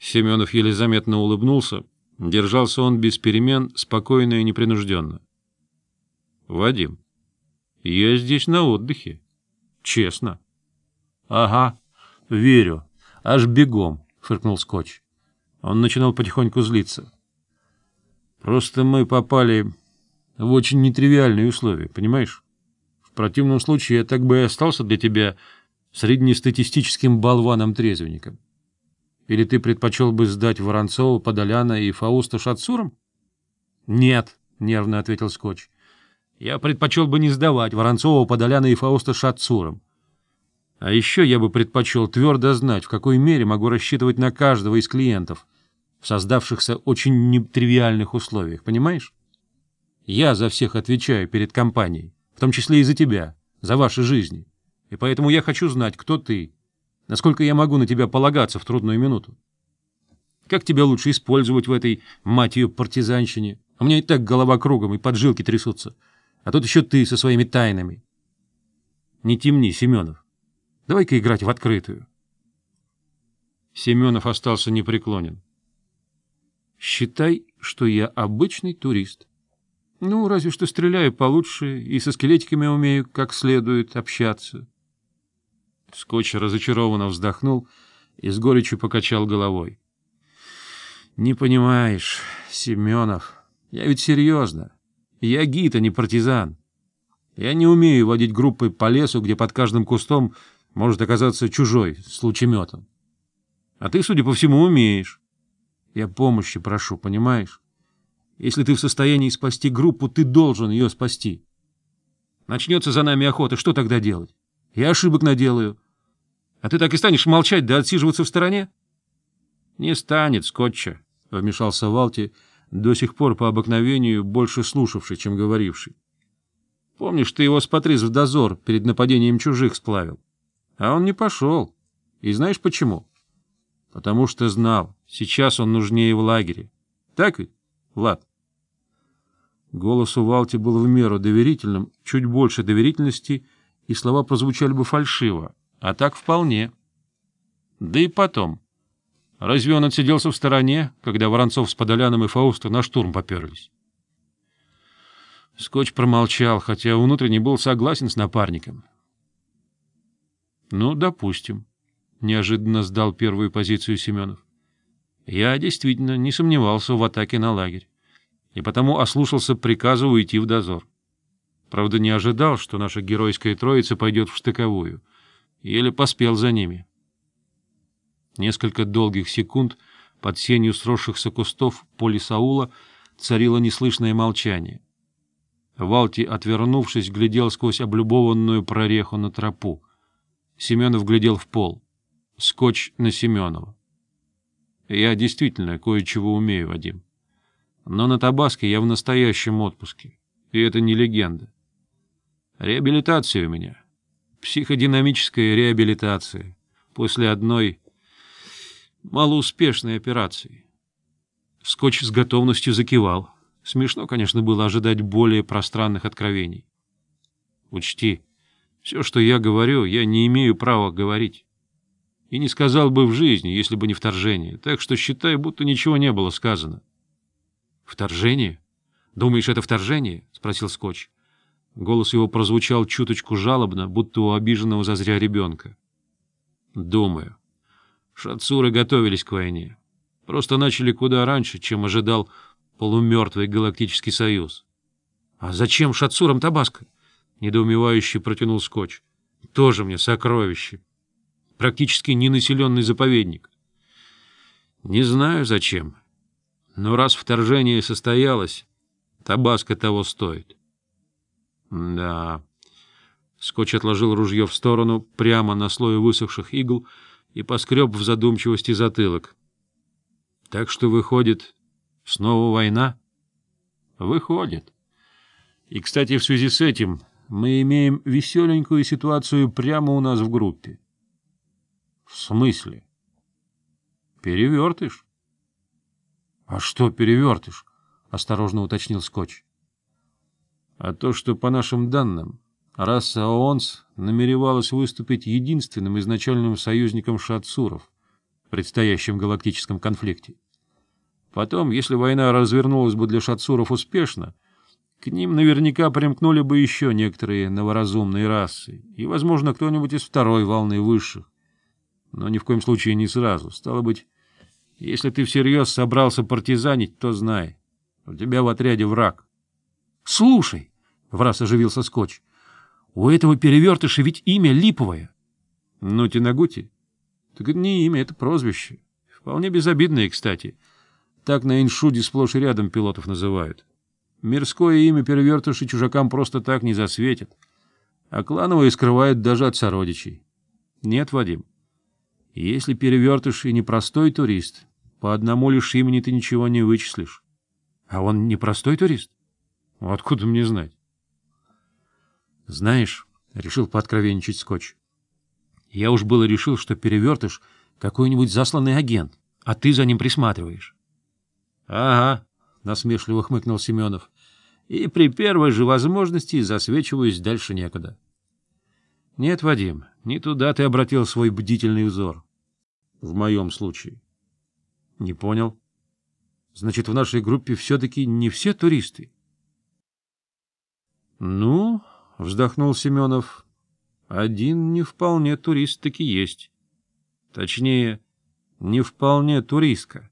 Семенов еле заметно улыбнулся. Держался он без перемен, спокойно и непринужденно. — Вадим, я здесь на отдыхе. Честно. — Ага, верю. Аж бегом, — фыркнул Скотч. Он начинал потихоньку злиться. — Просто мы попали в очень нетривиальные условия, понимаешь? В противном случае я так бы и остался для тебя среднестатистическим болваном-трезвенником. — или ты предпочел бы сдать Воронцова, Подоляна и Фауста Шатсуром? — Нет, — нервно ответил Скотч. — Я предпочел бы не сдавать Воронцова, Подоляна и Фауста Шатсуром. А еще я бы предпочел твердо знать, в какой мере могу рассчитывать на каждого из клиентов в создавшихся очень нетривиальных условиях, понимаешь? Я за всех отвечаю перед компанией, в том числе и за тебя, за ваши жизни. И поэтому я хочу знать, кто ты, Насколько я могу на тебя полагаться в трудную минуту? Как тебя лучше использовать в этой, мать ее, партизанщине? А У меня и так голова кругом, и поджилки трясутся. А тут еще ты со своими тайнами. Не темни, Семенов. Давай-ка играть в открытую. Семенов остался непреклонен. Считай, что я обычный турист. Ну, разве что стреляю получше и со скелетиками умею как следует общаться. Скотч разочарованно вздохнул и с горечью покачал головой. «Не понимаешь, Семенов, я ведь серьезно. Я гид, а не партизан. Я не умею водить группы по лесу, где под каждым кустом может оказаться чужой с лучеметом. А ты, судя по всему, умеешь. Я помощи прошу, понимаешь? Если ты в состоянии спасти группу, ты должен ее спасти. Начнется за нами охота, что тогда делать?» Я ошибок наделаю. А ты так и станешь молчать да отсиживаться в стороне? — Не станет, скотча, — вмешался Валти, до сих пор по обыкновению больше слушавший, чем говоривший. — Помнишь, ты его с Патриз в дозор перед нападением чужих сплавил? А он не пошел. И знаешь почему? — Потому что знал, сейчас он нужнее в лагере. Так ведь, Влад? Голос у Валти был в меру доверительным, чуть больше доверительности, и слова прозвучали бы фальшиво, а так вполне. Да и потом. Разве он отсиделся в стороне, когда Воронцов с Подоляном и Фауста на штурм поперлись? Скотч промолчал, хотя внутренне был согласен с напарником. «Ну, допустим», — неожиданно сдал первую позицию Семенов. «Я действительно не сомневался в атаке на лагерь, и потому ослушался приказа уйти в дозор. Правда, не ожидал, что наша геройская троица пойдет в штыковую. Еле поспел за ними. Несколько долгих секунд под сенью сросшихся кустов полисаула царило неслышное молчание. Валти, отвернувшись, глядел сквозь облюбованную прореху на тропу. Семенов глядел в пол. Скотч на Семенова. Я действительно кое-чего умею, Вадим. Но на Табаске я в настоящем отпуске. И это не легенда. Реабилитация у меня. Психодинамическая реабилитация. После одной малоуспешной операции. Скотч с готовностью закивал. Смешно, конечно, было ожидать более пространных откровений. Учти, все, что я говорю, я не имею права говорить. И не сказал бы в жизни, если бы не вторжение. Так что считай, будто ничего не было сказано. — Вторжение? Думаешь, это вторжение? — спросил Скотч. Голос его прозвучал чуточку жалобно, будто у обиженного зазря ребенка. «Думаю. Шацуры готовились к войне. Просто начали куда раньше, чем ожидал полумертвый Галактический Союз». «А зачем шацурам Табаско?» — недоумевающе протянул скотч. «Тоже мне сокровище. Практически ненаселенный заповедник». «Не знаю, зачем. Но раз вторжение состоялось, Табаско того стоит». Да. Скотч отложил ружье в сторону, прямо на слое высохших игл, и поскреб в задумчивости затылок. — Так что, выходит, снова война? — Выходит. И, кстати, в связи с этим мы имеем веселенькую ситуацию прямо у нас в группе. — В смысле? — Перевертыш. — А что перевертыш? — осторожно уточнил Скотч. — а то, что, по нашим данным, раса ООНС намеревалась выступить единственным изначальным союзником шатсуров в предстоящем галактическом конфликте. Потом, если война развернулась бы для шатсуров успешно, к ним наверняка примкнули бы еще некоторые новоразумные расы и, возможно, кто-нибудь из второй волны высших. Но ни в коем случае не сразу. Стало быть, если ты всерьез собрался партизанить, то знай, у тебя в отряде враг. — Слушай, — враз оживился скотч. — У этого перевертыша ведь имя липовое. — Ну, Тинагути? — Так это не имя, это прозвище. Вполне безобидное, кстати. Так на иншуде сплошь и рядом пилотов называют. Мирское имя перевертыши чужакам просто так не засветит. А клановое скрывают даже от сородичей. Нет, Вадим. Если перевертыш и непростой турист, по одному лишь имени ты ничего не вычислишь. — А он непростой турист? — Откуда мне знать? Знаешь, решил пооткровенничать скотч. Я уж было решил, что перевертыш какой-нибудь засланный агент, а ты за ним присматриваешь. — Ага, — насмешливо хмыкнул Семенов. — И при первой же возможности засвечиваюсь дальше некуда. — Нет, Вадим, не туда ты обратил свой бдительный взор. — В моем случае. — Не понял. — Значит, в нашей группе все-таки не все туристы? — Ну, — вздохнул Семенов. — Один не вполне турист таки есть. Точнее, не вполне туристка.